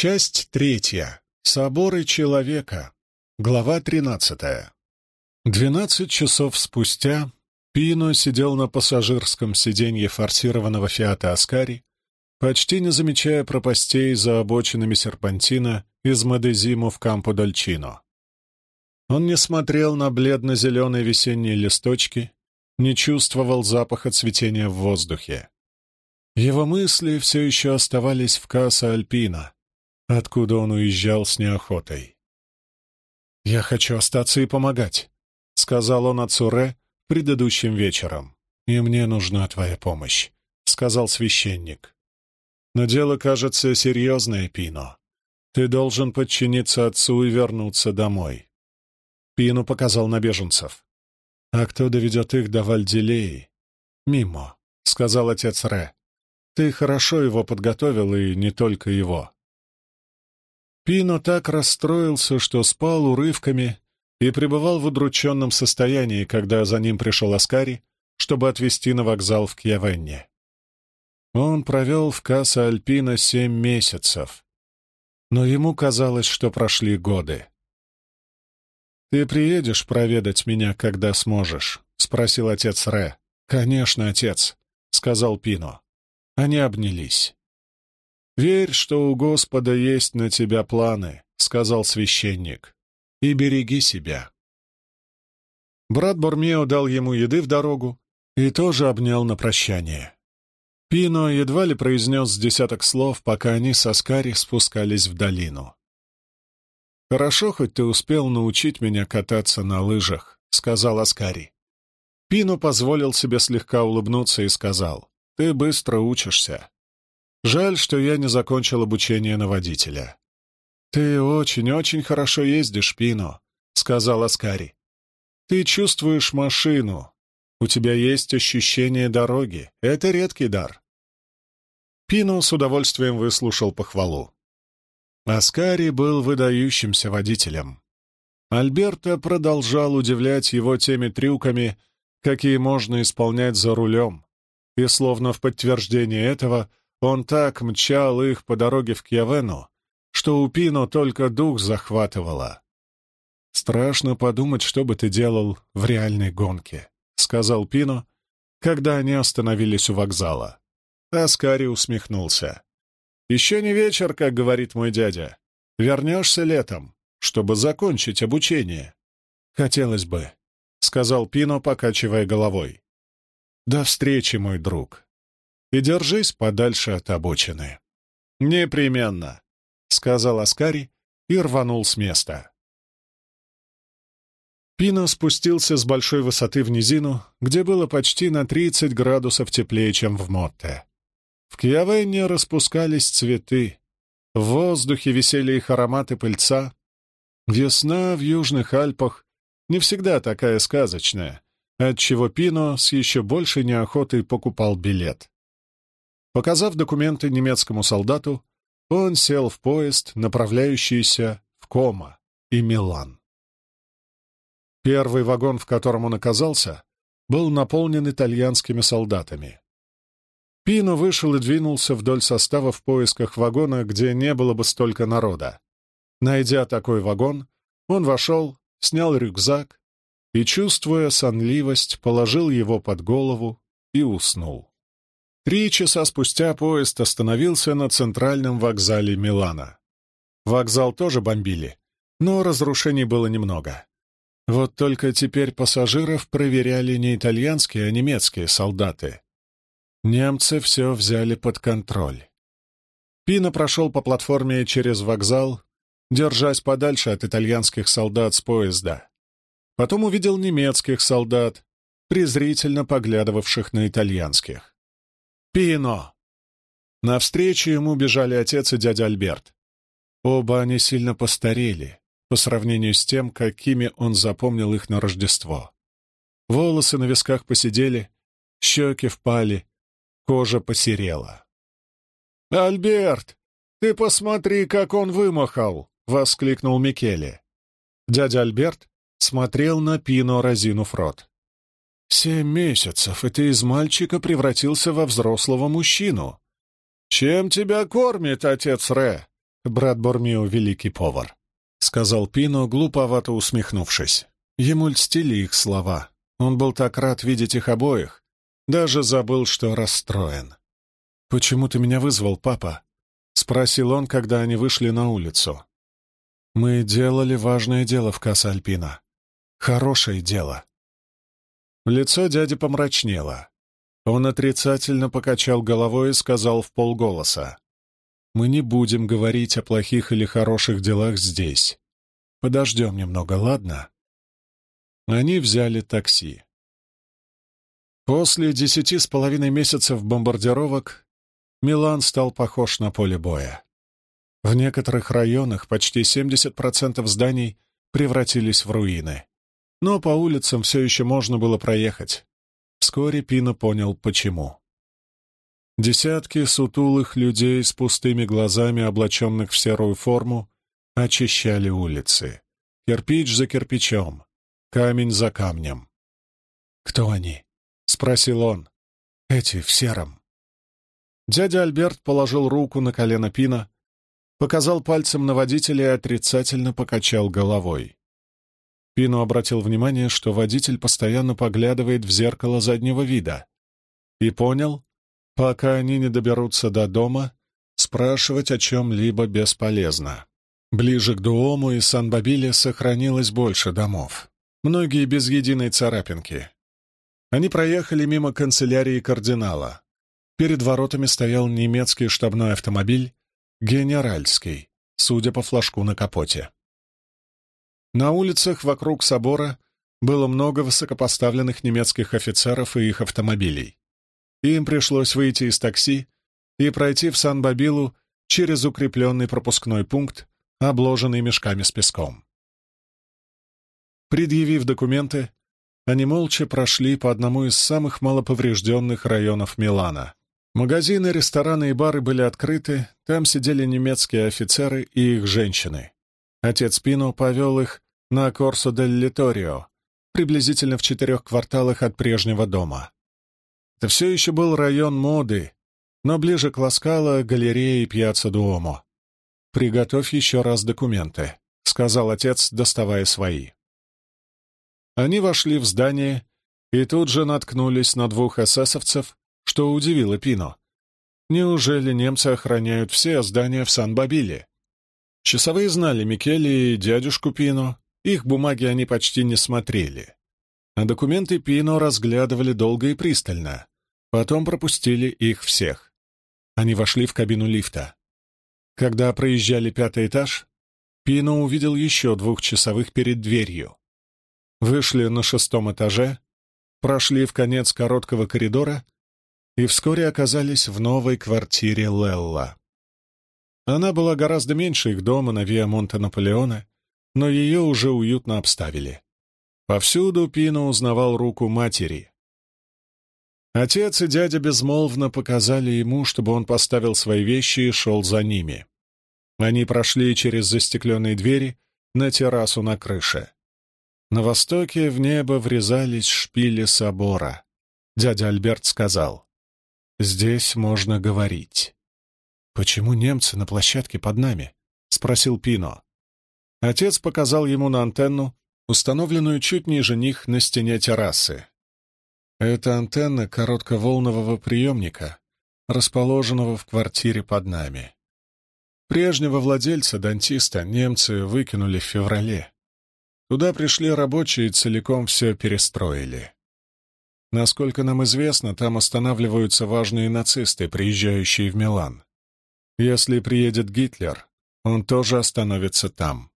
Часть третья. Соборы человека. Глава тринадцатая. Двенадцать часов спустя Пино сидел на пассажирском сиденье форсированного «Фиата Аскари», почти не замечая пропастей за обочинами серпантина из Мадезиму в Кампо-Дольчино. Он не смотрел на бледно-зеленые весенние листочки, не чувствовал запаха цветения в воздухе. Его мысли все еще оставались в Касса-Альпина, откуда он уезжал с неохотой. «Я хочу остаться и помогать», — сказал он отцу Ре предыдущим вечером. «И мне нужна твоя помощь», — сказал священник. «Но дело кажется серьезное, Пино. Ты должен подчиниться отцу и вернуться домой». Пину показал на беженцев. «А кто доведет их до Вальдилеи?» «Мимо», — сказал отец Ре. «Ты хорошо его подготовил, и не только его». Пино так расстроился, что спал урывками и пребывал в удрученном состоянии, когда за ним пришел Аскари, чтобы отвезти на вокзал в Кьявенне. Он провел в Касса Альпина семь месяцев, но ему казалось, что прошли годы. «Ты приедешь проведать меня, когда сможешь?» — спросил отец Ре. «Конечно, отец», — сказал Пино. Они обнялись. «Верь, что у Господа есть на тебя планы», — сказал священник, — «и береги себя». Брат Бормео дал ему еды в дорогу и тоже обнял на прощание. Пино едва ли произнес десяток слов, пока они с Аскари спускались в долину. «Хорошо, хоть ты успел научить меня кататься на лыжах», — сказал Аскари. Пино позволил себе слегка улыбнуться и сказал, «Ты быстро учишься. Жаль, что я не закончил обучение на водителя». «Ты очень-очень хорошо ездишь, Пино», — сказал Аскари. «Ты чувствуешь машину. У тебя есть ощущение дороги. Это редкий дар». Пино с удовольствием выслушал похвалу. Аскари был выдающимся водителем. Альберто продолжал удивлять его теми трюками, какие можно исполнять за рулем, и словно в подтверждение этого он так мчал их по дороге в Кьявену, что у Пино только дух захватывало. «Страшно подумать, что бы ты делал в реальной гонке», — сказал Пино, когда они остановились у вокзала. Аскари усмехнулся. «Еще не вечер, как говорит мой дядя. Вернешься летом, чтобы закончить обучение». «Хотелось бы», — сказал Пино, покачивая головой. «До встречи, мой друг. И держись подальше от обочины». «Непременно», — сказал Аскари и рванул с места. Пино спустился с большой высоты в низину, где было почти на 30 градусов теплее, чем в Мотте. В Кьявенне распускались цветы, в воздухе висели их ароматы пыльца. Весна в Южных Альпах не всегда такая сказочная, отчего Пино с еще большей неохотой покупал билет. Показав документы немецкому солдату, он сел в поезд, направляющийся в Кома и Милан. Первый вагон, в котором он оказался, был наполнен итальянскими солдатами. Пино вышел и двинулся вдоль состава в поисках вагона, где не было бы столько народа. Найдя такой вагон, он вошел, снял рюкзак и, чувствуя сонливость, положил его под голову и уснул. Три часа спустя поезд остановился на центральном вокзале Милана. Вокзал тоже бомбили, но разрушений было немного. Вот только теперь пассажиров проверяли не итальянские, а немецкие солдаты. Немцы все взяли под контроль. Пино прошел по платформе через вокзал, держась подальше от итальянских солдат с поезда. Потом увидел немецких солдат, презрительно поглядывавших на итальянских. «Пино!» Навстречу ему бежали отец и дядя Альберт. Оба они сильно постарели по сравнению с тем, какими он запомнил их на Рождество. Волосы на висках посидели, щеки впали, Кожа посерела. «Альберт, ты посмотри, как он вымахал!» — воскликнул Микеле. Дядя Альберт смотрел на Пино, разинув рот. «Семь месяцев, и ты из мальчика превратился во взрослого мужчину. Чем тебя кормит отец Ре?» — брат Бормио — великий повар», — сказал Пино, глуповато усмехнувшись. Ему льстили их слова. Он был так рад видеть их обоих, даже забыл, что расстроен. «Почему ты меня вызвал, папа?» — спросил он, когда они вышли на улицу. «Мы делали важное дело в Касса-Альпина. Хорошее дело». Лицо дяди помрачнело. Он отрицательно покачал головой и сказал в полголоса. «Мы не будем говорить о плохих или хороших делах здесь. Подождем немного, ладно?» Они взяли такси. После десяти с половиной месяцев бомбардировок Милан стал похож на поле боя. В некоторых районах почти 70% зданий превратились в руины. Но по улицам все еще можно было проехать. Вскоре Пино понял, почему. Десятки сутулых людей с пустыми глазами, облаченных в серую форму, очищали улицы. Кирпич за кирпичом, камень за камнем. «Кто они?» — спросил он. «Эти в сером». Дядя Альберт положил руку на колено Пина, показал пальцем на водителя и отрицательно покачал головой. Пино обратил внимание, что водитель постоянно поглядывает в зеркало заднего вида, и понял, пока они не доберутся до дома, спрашивать о чем-либо бесполезно. Ближе к Дуому и Сан-Бабиле сохранилось больше домов многие без единой царапинки. Они проехали мимо канцелярии кардинала. Перед воротами стоял немецкий штабной автомобиль, генеральский, судя по флажку на капоте. На улицах вокруг собора было много высокопоставленных немецких офицеров и их автомобилей. Им пришлось выйти из такси и пройти в Сан-Бабилу через укрепленный пропускной пункт, обложенный мешками с песком. Предъявив документы, они молча прошли по одному из самых малоповрежденных районов Милана. Магазины, рестораны и бары были открыты, там сидели немецкие офицеры и их женщины. Отец Пино повел их на Корсо дель Литорио, приблизительно в четырех кварталах от прежнего дома. Это все еще был район моды, но ближе к Ласкало, галереи и пьяцца Дуомо. «Приготовь еще раз документы», — сказал отец, доставая свои. Они вошли в здание и тут же наткнулись на двух эсэсовцев, что удивило Пино. Неужели немцы охраняют все здания в Сан-Бабиле? Часовые знали Микеле и дядюшку Пино, их бумаги они почти не смотрели. А документы Пино разглядывали долго и пристально. Потом пропустили их всех. Они вошли в кабину лифта. Когда проезжали пятый этаж, Пино увидел еще двух часовых перед дверью. Вышли на шестом этаже, прошли в конец короткого коридора и вскоре оказались в новой квартире Лелла. Она была гораздо меньше их дома на Виа Монте-Наполеоне, но ее уже уютно обставили. Повсюду Пино узнавал руку матери. Отец и дядя безмолвно показали ему, чтобы он поставил свои вещи и шел за ними. Они прошли через застекленные двери на террасу на крыше. На востоке в небо врезались шпили собора. Дядя Альберт сказал, «Здесь можно говорить». «Почему немцы на площадке под нами?» — спросил Пино. Отец показал ему на антенну, установленную чуть ниже них на стене террасы. Это антенна коротковолнового приемника, расположенного в квартире под нами. Прежнего владельца, дантиста, немцы выкинули в феврале. Туда пришли рабочие и целиком все перестроили. Насколько нам известно, там останавливаются важные нацисты, приезжающие в Милан. Если приедет Гитлер, он тоже остановится там.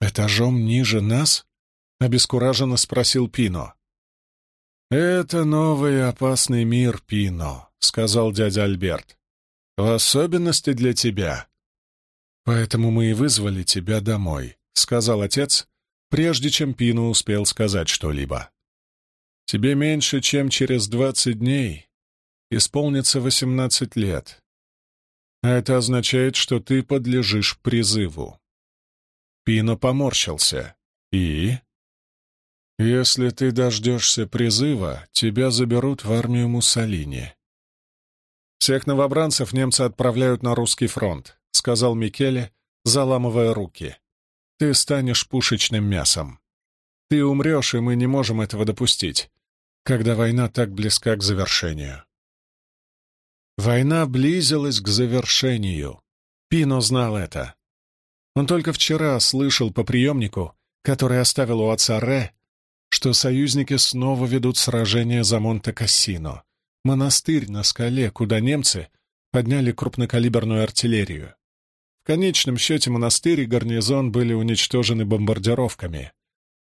«Этажом ниже нас?» — обескураженно спросил Пино. «Это новый опасный мир, Пино», — сказал дядя Альберт. «В особенности для тебя. Поэтому мы и вызвали тебя домой», — сказал отец, прежде чем Пину успел сказать что-либо. «Тебе меньше, чем через двадцать дней исполнится восемнадцать лет. Это означает, что ты подлежишь призыву». Пино поморщился. «И?» «Если ты дождешься призыва, тебя заберут в армию Муссолини». «Всех новобранцев немцы отправляют на русский фронт», сказал Микеле, заламывая руки. «Ты станешь пушечным мясом. Ты умрешь, и мы не можем этого допустить, когда война так близка к завершению». Война близилась к завершению. Пино знал это. Он только вчера слышал по приемнику, который оставил у отца Ре, что союзники снова ведут сражение за Монте-Кассино, монастырь на скале, куда немцы подняли крупнокалиберную артиллерию. В конечном счете монастырь и гарнизон были уничтожены бомбардировками,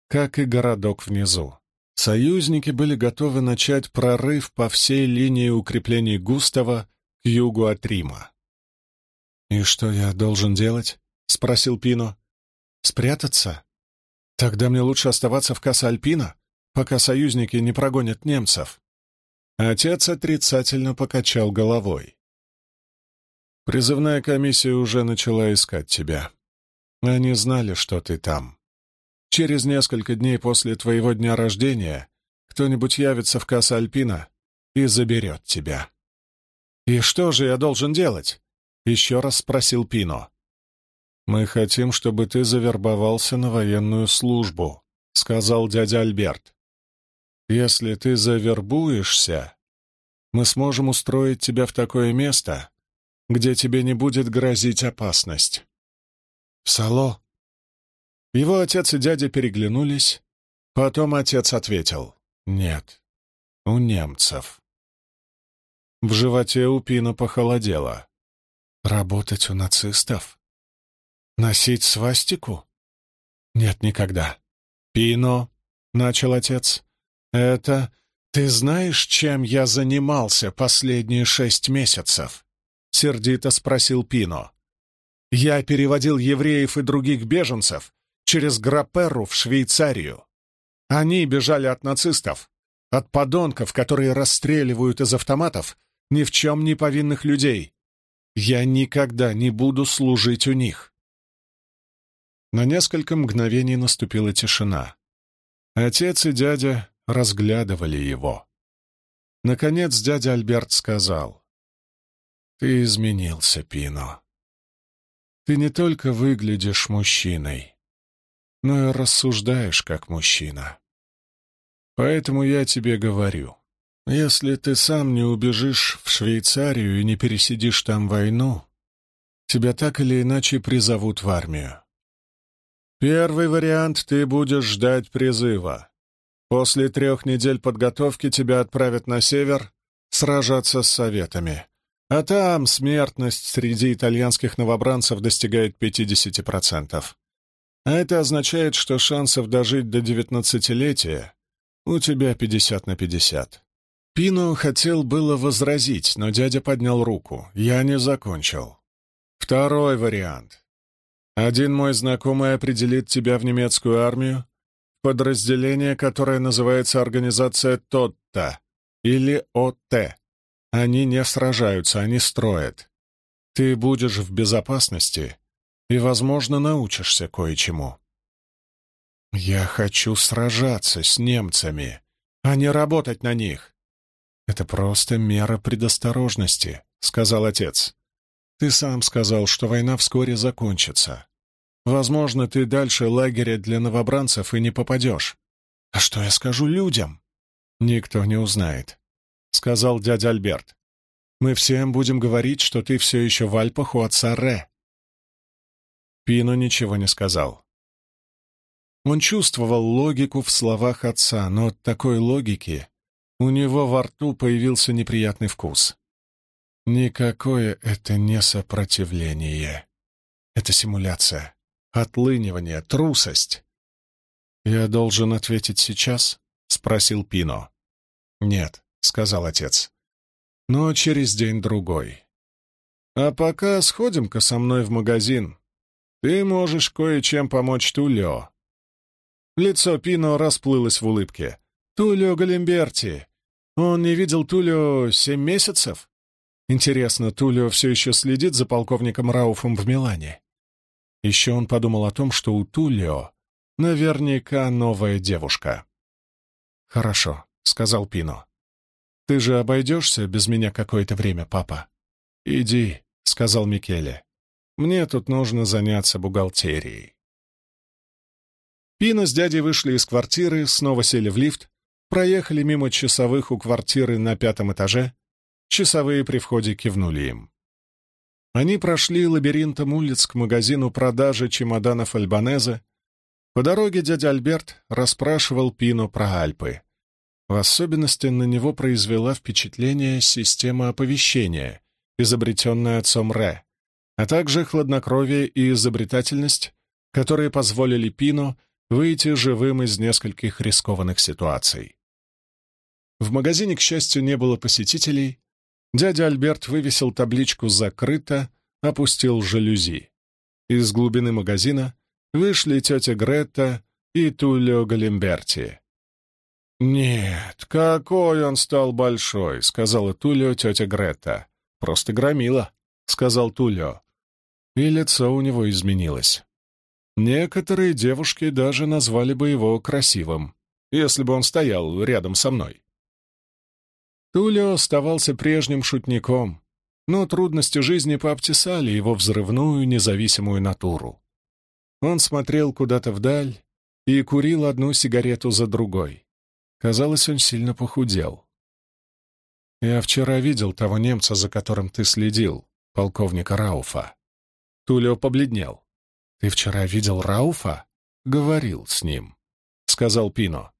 как и городок внизу. Союзники были готовы начать прорыв по всей линии укреплений Густава к югу от Рима. «И что я должен делать?» — спросил Пино. «Спрятаться? Тогда мне лучше оставаться в Касса-Альпино, пока союзники не прогонят немцев». Отец отрицательно покачал головой. «Призывная комиссия уже начала искать тебя. Они знали, что ты там. Через несколько дней после твоего дня рождения кто-нибудь явится в Касса-Альпино и заберет тебя». «И что же я должен делать?» — еще раз спросил Пино. «Мы хотим, чтобы ты завербовался на военную службу», — сказал дядя Альберт. «Если ты завербуешься, мы сможем устроить тебя в такое место, где тебе не будет грозить опасность». «В Сало?» Его отец и дядя переглянулись. Потом отец ответил «Нет, у немцев». В животе у Пина похолодело. Работать у нацистов? Носить свастику? Нет, никогда. Пино, — начал отец, — это... Ты знаешь, чем я занимался последние шесть месяцев? Сердито спросил Пино. Я переводил евреев и других беженцев через Грапперу в Швейцарию. Они бежали от нацистов, от подонков, которые расстреливают из автоматов ни в чем не повинных людей. Я никогда не буду служить у них. На несколько мгновений наступила тишина. Отец и дядя разглядывали его. Наконец дядя Альберт сказал, «Ты изменился, Пино. Ты не только выглядишь мужчиной, но и рассуждаешь как мужчина. Поэтому я тебе говорю, если ты сам не убежишь в Швейцарию и не пересидишь там войну, тебя так или иначе призовут в армию. Первый вариант — ты будешь ждать призыва. После трех недель подготовки тебя отправят на север сражаться с советами. А там смертность среди итальянских новобранцев достигает 50%. А это означает, что шансов дожить до девятнадцатилетия у тебя 50 на 50. Пино хотел было возразить, но дядя поднял руку. Я не закончил. Второй вариант. Один мой знакомый определит тебя в немецкую армию, подразделение, которое называется Организация ТОТТА или ОТ. Они не сражаются, они строят. Ты будешь в безопасности и, возможно, научишься кое-чему. Я хочу сражаться с немцами, а не работать на них. «Это просто мера предосторожности», — сказал отец. «Ты сам сказал, что война вскоре закончится. Возможно, ты дальше лагеря для новобранцев и не попадешь. А что я скажу людям?» «Никто не узнает», — сказал дядя Альберт. «Мы всем будем говорить, что ты все еще в Альпах у отца Ре». Пино ничего не сказал. Он чувствовал логику в словах отца, но от такой логики у него во рту появился неприятный вкус. Никакое это не сопротивление. Это симуляция, отлынивание, трусость. «Я должен ответить сейчас?» — спросил Пино. «Нет», — сказал отец. «Но через день-другой. А пока сходим-ка со мной в магазин. Ты можешь кое-чем помочь Тулио». Лицо Пино расплылось в улыбке. «Тулио Галимберти, он не видел Тулио семь месяцев? Интересно, Тулио все еще следит за полковником Рауфом в Милане? Еще он подумал о том, что у Тулио наверняка новая девушка. «Хорошо», — сказал Пино. «Ты же обойдешься без меня какое-то время, папа?» «Иди», — сказал Микеле. Мне тут нужно заняться бухгалтерией. Пина с дядей вышли из квартиры, снова сели в лифт, проехали мимо часовых у квартиры на пятом этаже. Часовые при входе кивнули им. Они прошли лабиринтом улиц к магазину продажи чемоданов Альбанеза. По дороге дядя Альберт расспрашивал Пино про Альпы. В особенности на него произвела впечатление система оповещения, изобретенная отцом Ре, а также хладнокровие и изобретательность, которые позволили Пино выйти живым из нескольких рискованных ситуаций. В магазине, к счастью, не было посетителей, Дядя Альберт вывесил табличку «Закрыто», опустил жалюзи. Из глубины магазина вышли тетя Гретта и Тулио Галимберти. «Нет, какой он стал большой!» — сказала Тулио тетя Гретта. «Просто громила», — сказал Тулио. И лицо у него изменилось. Некоторые девушки даже назвали бы его красивым, если бы он стоял рядом со мной. Тулио оставался прежним шутником, но трудности жизни пообтесали его взрывную независимую натуру. Он смотрел куда-то вдаль и курил одну сигарету за другой. Казалось, он сильно похудел. «Я вчера видел того немца, за которым ты следил, полковника Рауфа». Тулио побледнел. «Ты вчера видел Рауфа?» «Говорил с ним», — сказал Пино.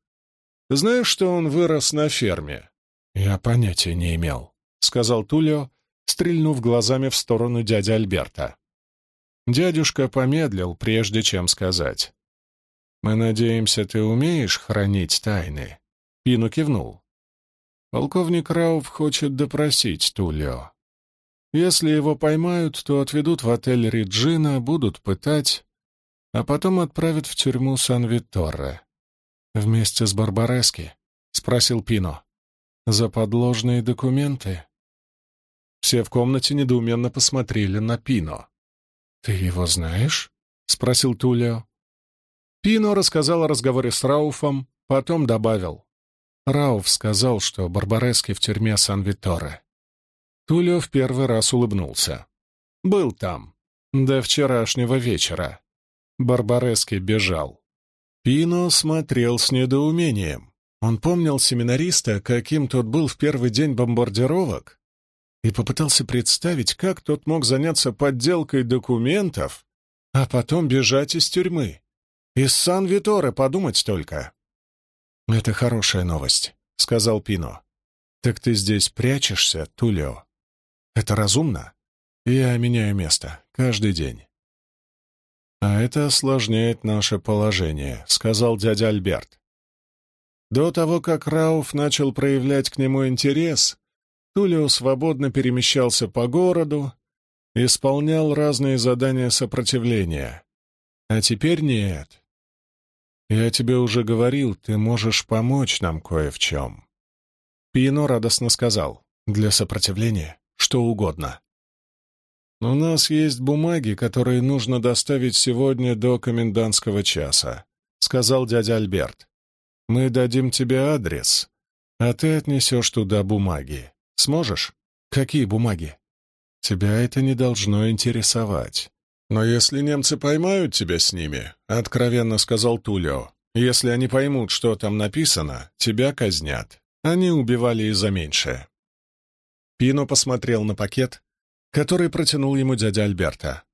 «Знаешь, что он вырос на ферме?» «Я понятия не имел», — сказал Тулио, стрельнув глазами в сторону дяди Альберта. Дядюшка помедлил, прежде чем сказать. «Мы надеемся, ты умеешь хранить тайны?» Пину кивнул. «Полковник Рауф хочет допросить Тулио. Если его поймают, то отведут в отель Риджина, будут пытать, а потом отправят в тюрьму Сан-Витторре. Вместе с Барбарески?» — спросил Пино. За подложные документы? Все в комнате недоуменно посмотрели на Пино. «Ты его знаешь?» — спросил Тулио. Пино рассказал о разговоре с Рауфом, потом добавил. Рауф сказал, что Барбарески в тюрьме Сан-Виторе. Тулио в первый раз улыбнулся. «Был там. До вчерашнего вечера. Барбарески бежал». Пино смотрел с недоумением. Он помнил семинариста, каким тот был в первый день бомбардировок, и попытался представить, как тот мог заняться подделкой документов, а потом бежать из тюрьмы. Из Сан-Виторе подумать только. «Это хорошая новость», — сказал Пино. «Так ты здесь прячешься, Тулио? Это разумно? Я меняю место каждый день». «А это осложняет наше положение», — сказал дядя Альберт. До того, как Рауф начал проявлять к нему интерес, Тулио свободно перемещался по городу, исполнял разные задания сопротивления. А теперь нет. Я тебе уже говорил, ты можешь помочь нам кое в чем. Пино радостно сказал, для сопротивления что угодно. У нас есть бумаги, которые нужно доставить сегодня до комендантского часа, сказал дядя Альберт. Мы дадим тебе адрес, а ты отнесешь туда бумаги. Сможешь? Какие бумаги? Тебя это не должно интересовать. Но если немцы поймают тебя с ними, — откровенно сказал Тулио, — если они поймут, что там написано, тебя казнят. Они убивали и за меньшее. Пино посмотрел на пакет, который протянул ему дядя Альберта.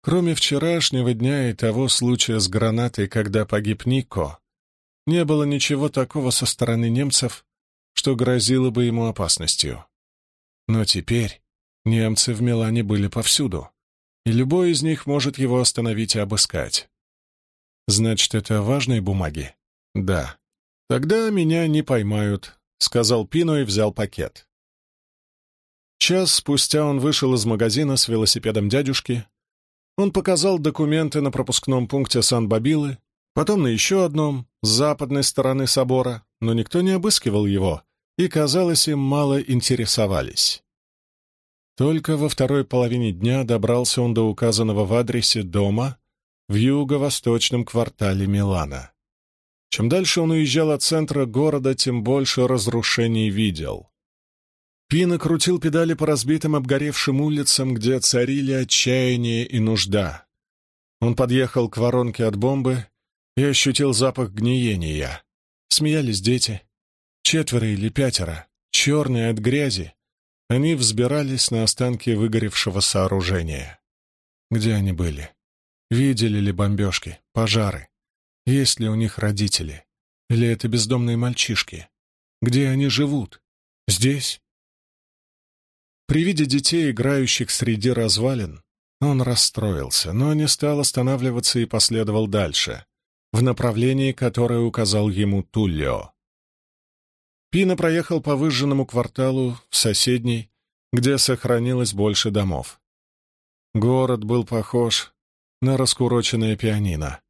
Кроме вчерашнего дня и того случая с гранатой, когда погиб Нико, не было ничего такого со стороны немцев, что грозило бы ему опасностью. Но теперь немцы в Милане были повсюду, и любой из них может его остановить и обыскать. Значит, это важные бумаги? Да. Тогда меня не поймают, — сказал Пино и взял пакет. Час спустя он вышел из магазина с велосипедом дядюшки. Он показал документы на пропускном пункте Сан-Бабилы, потом на еще одном, с западной стороны собора, но никто не обыскивал его, и, казалось, им мало интересовались. Только во второй половине дня добрался он до указанного в адресе дома в юго-восточном квартале Милана. Чем дальше он уезжал от центра города, тем больше разрушений видел. Пина крутил педали по разбитым обгоревшим улицам, где царили отчаяние и нужда. Он подъехал к воронке от бомбы и ощутил запах гниения. Смеялись дети. Четверо или пятеро, черные от грязи. Они взбирались на останки выгоревшего сооружения. Где они были? Видели ли бомбежки, пожары? Есть ли у них родители? Или это бездомные мальчишки? Где они живут? Здесь? При виде детей, играющих среди развалин, он расстроился, но не стал останавливаться и последовал дальше, в направлении, которое указал ему Туллио. Пина проехал по выжженному кварталу в соседний, где сохранилось больше домов. Город был похож на раскуроченное пианино.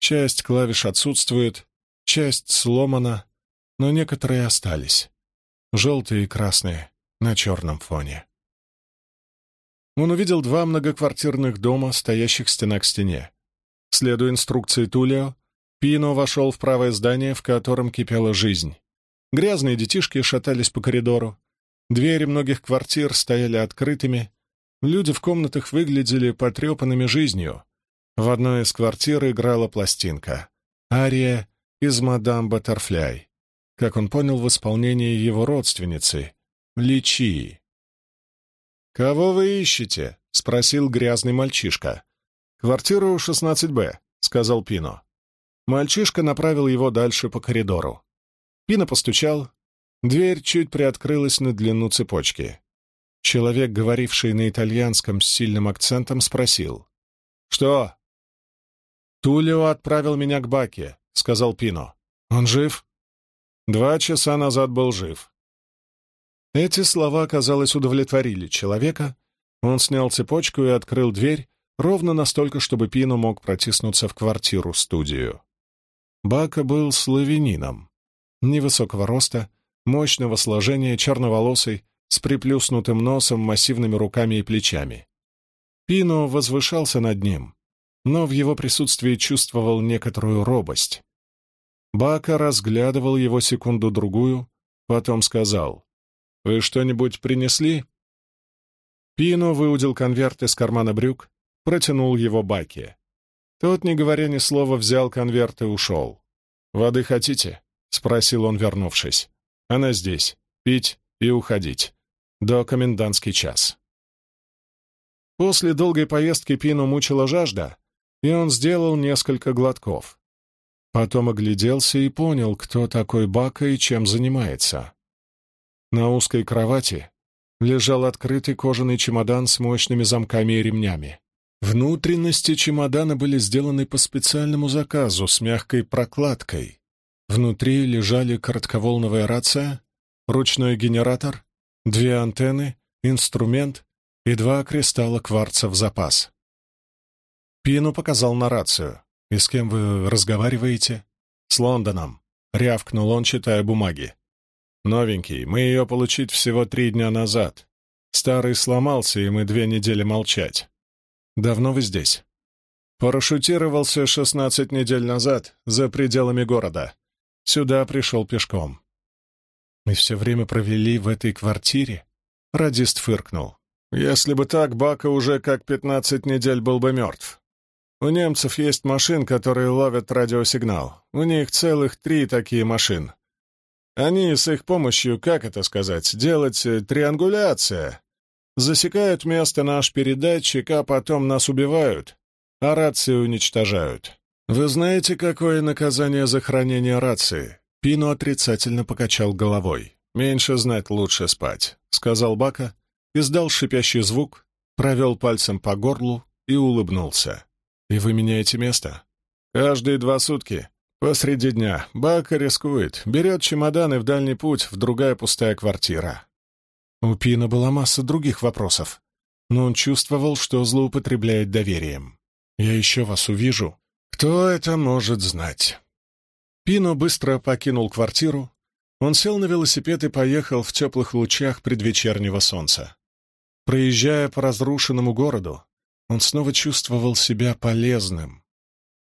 Часть клавиш отсутствует, часть сломана, но некоторые остались. Желтые и красные, на черном фоне. Он увидел два многоквартирных дома, стоящих стена к стене. Следуя инструкции Тулио, Пино вошел в правое здание, в котором кипела жизнь. Грязные детишки шатались по коридору. Двери многих квартир стояли открытыми. Люди в комнатах выглядели потрепанными жизнью. В одной из квартир играла пластинка. Ария из «Мадам Баттерфляй», как он понял в исполнении его родственницы, Личи. «Кого вы ищете?» — спросил грязный мальчишка. «Квартиру 16-Б», — сказал Пино. Мальчишка направил его дальше по коридору. Пино постучал. Дверь чуть приоткрылась на длину цепочки. Человек, говоривший на итальянском с сильным акцентом, спросил. «Что?» «Тулио отправил меня к Баке», — сказал Пино. «Он жив?» «Два часа назад был жив. Эти слова, казалось, удовлетворили человека. Он снял цепочку и открыл дверь ровно настолько, чтобы Пино мог протиснуться в квартиру-студию. Бака был славянином. Невысокого роста, мощного сложения, черноволосый, с приплюснутым носом, массивными руками и плечами. Пино возвышался над ним, но в его присутствии чувствовал некоторую робость. Бака разглядывал его секунду-другую, потом сказал «Вы что-нибудь принесли?» Пино выудил конверт из кармана брюк, протянул его Баке. Тот, не говоря ни слова, взял конверт и ушел. «Воды хотите?» — спросил он, вернувшись. «Она здесь. Пить и уходить. До комендантский час». После долгой поездки Пину мучила жажда, и он сделал несколько глотков. Потом огляделся и понял, кто такой Бака и чем занимается. На узкой кровати лежал открытый кожаный чемодан с мощными замками и ремнями. Внутренности чемодана были сделаны по специальному заказу с мягкой прокладкой. Внутри лежали коротковолновая рация, ручной генератор, две антенны, инструмент и два кристалла кварца в запас. Пину показал на рацию. «И с кем вы разговариваете?» «С Лондоном», — рявкнул он, читая бумаги. Новенький, мы ее получить всего три дня назад. Старый сломался, и мы две недели молчать. Давно вы здесь? Парашютировался шестнадцать недель назад, за пределами города. Сюда пришел пешком. Мы все время провели в этой квартире? Радист фыркнул. Если бы так, Бака уже как пятнадцать недель был бы мертв. У немцев есть машин, которые ловят радиосигнал. У них целых три такие машин. Они с их помощью, как это сказать, делать э, триангуляция. Засекают место наш передатчик, а потом нас убивают, а рации уничтожают. Вы знаете, какое наказание за хранение рации? Пино отрицательно покачал головой. «Меньше знать, лучше спать», — сказал Бака, издал шипящий звук, провел пальцем по горлу и улыбнулся. «И вы меняете место?» «Каждые два сутки. Посреди дня Бака рискует, берет чемоданы в дальний путь в другая пустая квартира. У Пина была масса других вопросов, но он чувствовал, что злоупотребляет доверием. «Я еще вас увижу. Кто это может знать?» Пино быстро покинул квартиру. Он сел на велосипед и поехал в теплых лучах предвечернего солнца. Проезжая по разрушенному городу, он снова чувствовал себя полезным,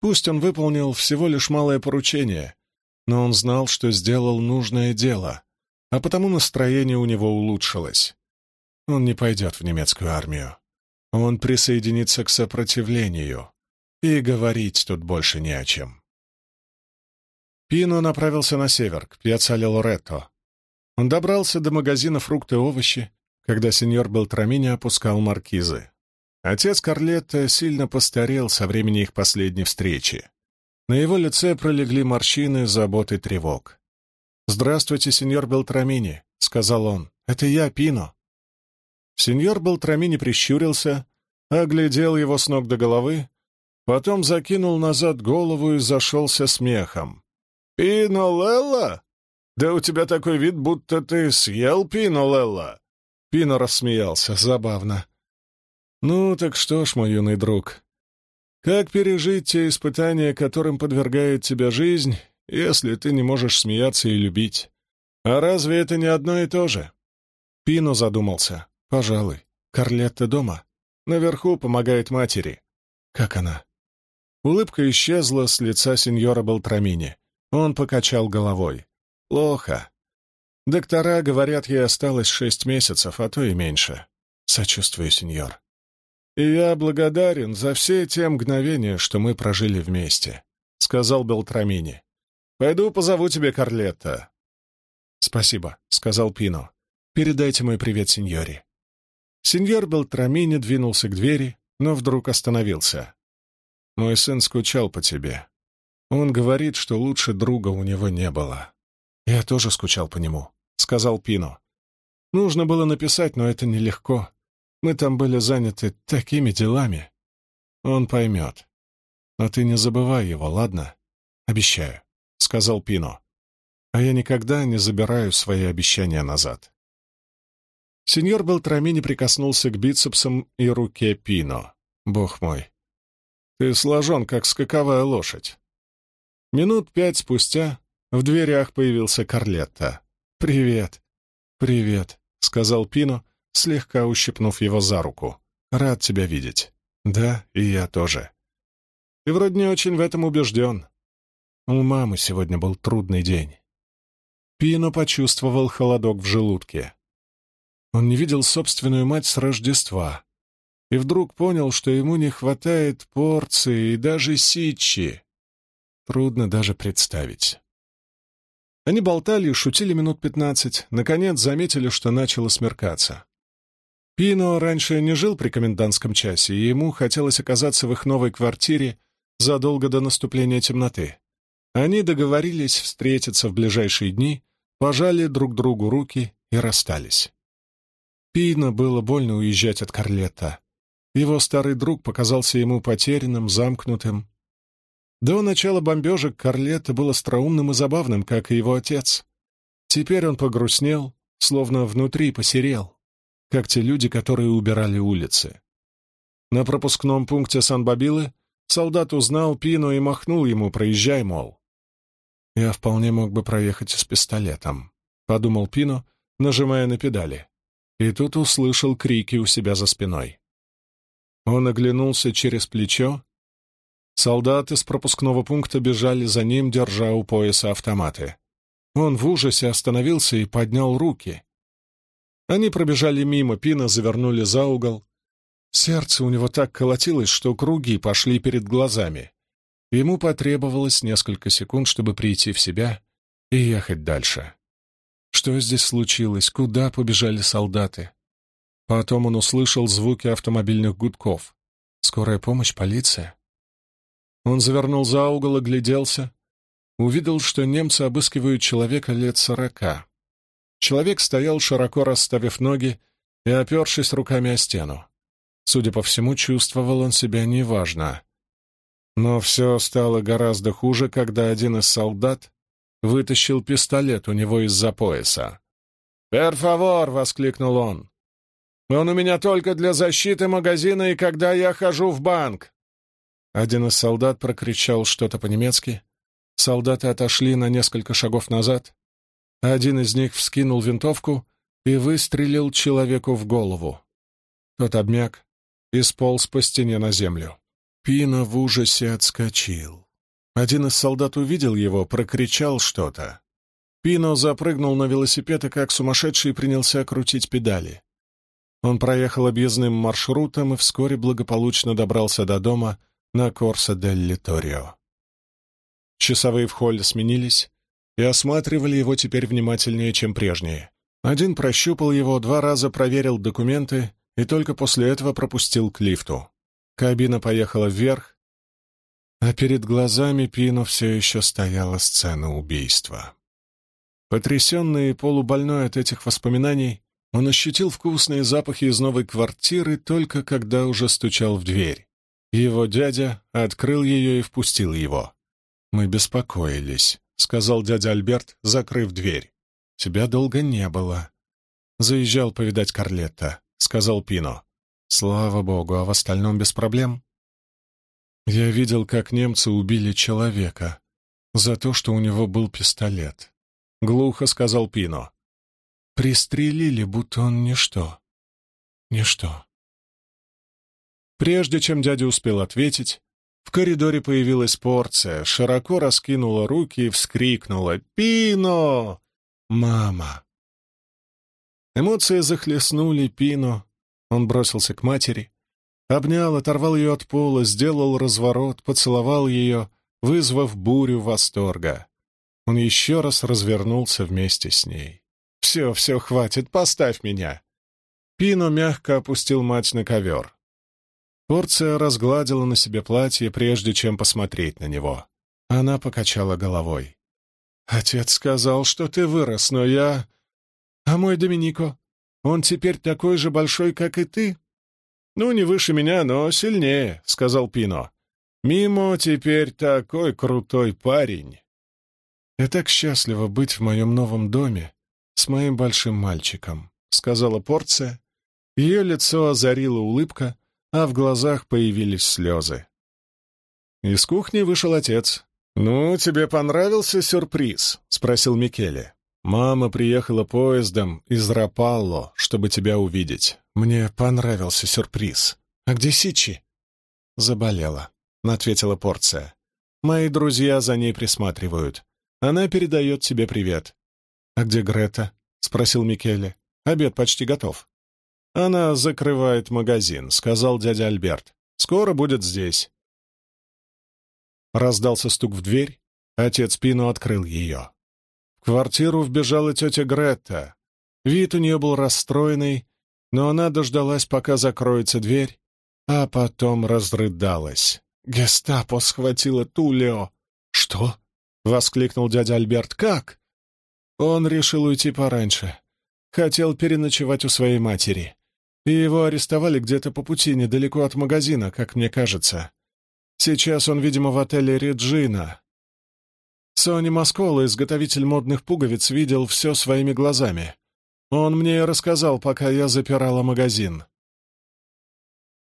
Пусть он выполнил всего лишь малое поручение, но он знал, что сделал нужное дело. а потому настроение у него улучшилось. Он не пойдет в немецкую армию. Он присоединится к сопротивлению, и говорить тут больше не о чем. Пино направился на север, к пьяцале Лоретто. Он добрался до магазина фрукты и овощи, когда сеньор Белтрамини опускал маркизы. Отец Карлетта сильно постарел со времени их последней встречи. На его лице пролегли морщины забот и тревог. «Здравствуйте, сеньор Белтрамини», — сказал он. «Это я, Пино». Сеньор Белтрамини прищурился, оглядел его с ног до головы, потом закинул назад голову и зашелся смехом. «Пино Лелла? Да у тебя такой вид, будто ты съел Пино Лелла!» Пино рассмеялся, забавно. «Ну, так что ж, мой юный друг, как пережить те испытания, которым подвергает тебя жизнь, если ты не можешь смеяться и любить? А разве это не одно и то же?» Пино задумался. «Пожалуй. Карлетта дома. Наверху помогает матери. Как она?» Улыбка исчезла с лица сеньора Белтрамини. Он покачал головой. «Плохо. Доктора говорят, ей осталось шесть месяцев, а то и меньше. Сочувствую, сеньор. И я благодарен за все те мгновения, что мы прожили вместе», — сказал Белтрамини. «Пойду позову тебе Карлетта». «Спасибо», — сказал Пино. «Передайте мой привет сеньоре». Сеньор Белтрамини двинулся к двери, но вдруг остановился. «Мой сын скучал по тебе. Он говорит, что лучше друга у него не было». «Я тоже скучал по нему», — сказал Пино. «Нужно было написать, но это нелегко. Мы там были заняты такими делами. Он поймет. Но ты не забывай его, ладно? Обещаю», — сказал Пино. «А я никогда не забираю свои обещания назад». Сеньор Белтрамини прикоснулся к бицепсам и руке Пино. «Бог мой, ты сложен, как скаковая лошадь». Минут пять спустя в дверях появился Карлетта. «Привет». «Привет», — сказал Пино, слегка ущипнув его за руку. «Рад тебя видеть». «Да, и я тоже». «Ты вроде не очень в этом убежден». У мамы сегодня был трудный день. Пино почувствовал холодок в желудке. Он не видел собственную мать с Рождества и вдруг понял, что ему не хватает порции и даже сичи. Трудно даже представить. Они болтали и шутили минут пятнадцать, наконец заметили, что начало смеркаться. Пино раньше не жил при комендантском часе, и ему хотелось оказаться в их новой квартире задолго до наступления темноты. Они договорились встретиться в ближайшие дни, пожали друг другу руки и расстались. Пино было больно уезжать от Карлетта. Его старый друг показался ему потерянным, замкнутым. До начала бомбежек Карлетта был остроумным и забавным, как и его отец. Теперь он погрустнел, словно внутри посерел, как те люди, которые убирали улицы. На пропускном пункте Сан-Бабилы солдат узнал Пино и махнул ему, проезжай, мол. «Я вполне мог бы проехать с пистолетом», — подумал Пино, нажимая на педали и тут услышал крики у себя за спиной. Он оглянулся через плечо. Солдаты с пропускного пункта бежали за ним, держа у пояса автоматы. Он в ужасе остановился и поднял руки. Они пробежали мимо, Пина завернули за угол. Сердце у него так колотилось, что круги пошли перед глазами. Ему потребовалось несколько секунд, чтобы прийти в себя и ехать дальше. Что здесь случилось? Куда побежали солдаты? Потом он услышал звуки автомобильных гудков. Скорая помощь, полиция. Он завернул за угол, огляделся. Увидел, что немцы обыскивают человека лет сорока. Человек стоял, широко расставив ноги и опершись руками о стену. Судя по всему, чувствовал он себя неважно. Но все стало гораздо хуже, когда один из солдат вытащил пистолет у него из-за пояса. «Перфавор!» — воскликнул он. «Он у меня только для защиты магазина и когда я хожу в банк!» Один из солдат прокричал что-то по-немецки. Солдаты отошли на несколько шагов назад. Один из них вскинул винтовку и выстрелил человеку в голову. Тот обмяк и сполз по стене на землю. Пина в ужасе отскочил. Один из солдат увидел его, прокричал что-то. Пино запрыгнул на велосипед и как сумасшедший принялся крутить педали. Он проехал объездным маршрутом и вскоре благополучно добрался до дома на Корсо дель Литорио. Часовые в холле сменились и осматривали его теперь внимательнее, чем прежние. Один прощупал его, два раза проверил документы и только после этого пропустил к лифту. Кабина поехала вверх, а перед глазами Пино все еще стояла сцена убийства. Потрясенный и полубольной от этих воспоминаний, он ощутил вкусные запахи из новой квартиры только когда уже стучал в дверь. Его дядя открыл ее и впустил его. «Мы беспокоились», — сказал дядя Альберт, закрыв дверь. «Тебя долго не было». «Заезжал повидать Карлетта», — сказал Пино. «Слава богу, а в остальном без проблем?» «Я видел, как немцы убили человека за то, что у него был пистолет», — глухо сказал Пино. «Пристрелили, будто он ничто. Ничто». Прежде чем дядя успел ответить, в коридоре появилась порция, широко раскинула руки и вскрикнула «Пино!» «Мама!» Эмоции захлестнули Пино. Он бросился к матери, обнял, оторвал ее от пола, сделал разворот, поцеловал ее, вызвав бурю восторга. Он еще раз развернулся вместе с ней. «Все, все, хватит, поставь меня!» Пино мягко опустил мать на ковер. Порция разгладила на себе платье, прежде чем посмотреть на него. Она покачала головой. «Отец сказал, что ты вырос, но я... А мой Доминико? Он теперь такой же большой, как и ты?» «Ну, не выше меня, но сильнее», — сказал Пино. «Мимо теперь такой крутой парень». «Я так счастлива быть в моем новом доме с моим большим мальчиком», — сказала Порция. Ее лицо озарила улыбка, а в глазах появились слезы. Из кухни вышел отец. «Ну, тебе понравился сюрприз?» — спросил Микеле. «Мама приехала поездом из Рапалло, чтобы тебя увидеть. Мне понравился сюрприз. А где Сичи?» «Заболела», — ответила Порция. «Мои друзья за ней присматривают. Она передает тебе привет». «А где Грета?» — спросил Микеле. «Обед почти готов». «Она закрывает магазин», — сказал дядя Альберт. «Скоро будет здесь». Раздался стук в дверь. Отец Пино открыл ее. В квартиру вбежала тетя Гретта. Вид у нее был расстроенный, но она дождалась, пока закроется дверь, а потом разрыдалась. «Гестапо схватила Тулио!» «Что?» — воскликнул дядя Альберт. «Как?» Он решил уйти пораньше. Хотел переночевать у своей матери и его арестовали где-то по пути недалеко от магазина, как мне кажется. Сейчас он, видимо, в отеле «Реджина». Сони Маскола, изготовитель модных пуговиц, видел все своими глазами. Он мне рассказал, пока я запирала магазин.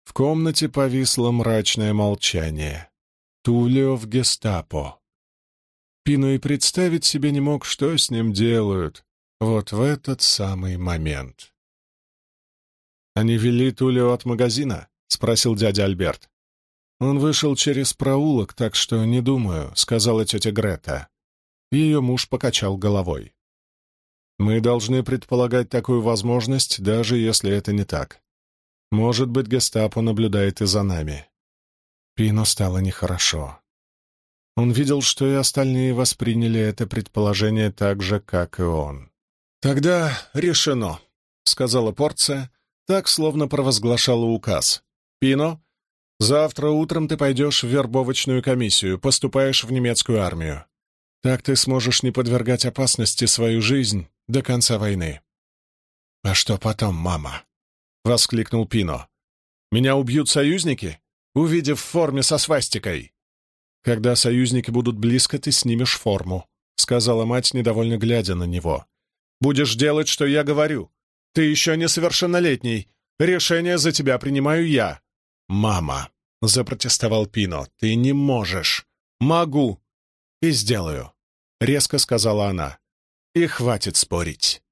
В комнате повисло мрачное молчание. Тулио в гестапо. Пину и представить себе не мог, что с ним делают вот в этот самый момент. «Они вели Тулио от магазина?» — спросил дядя Альберт. «Он вышел через проулок, так что не думаю», — сказала тетя Грета. Ее муж покачал головой. «Мы должны предполагать такую возможность, даже если это не так. Может быть, гестапо наблюдает и за нами». Пино стало нехорошо. Он видел, что и остальные восприняли это предположение так же, как и он. «Тогда решено», — сказала Порция, так словно провозглашала указ. «Пино, завтра утром ты пойдешь в вербовочную комиссию, поступаешь в немецкую армию. Так ты сможешь не подвергать опасности свою жизнь до конца войны». «А что потом, мама?» — воскликнул Пино. «Меня убьют союзники, увидев в форме со свастикой?» «Когда союзники будут близко, ты снимешь форму», — сказала мать, недовольно глядя на него. «Будешь делать, что я говорю. Ты еще несовершеннолетний. Решение за тебя принимаю я». «Мама», — запротестовал Пино, — «ты не можешь». «Могу. И сделаю», — резко сказала она. «И хватит спорить».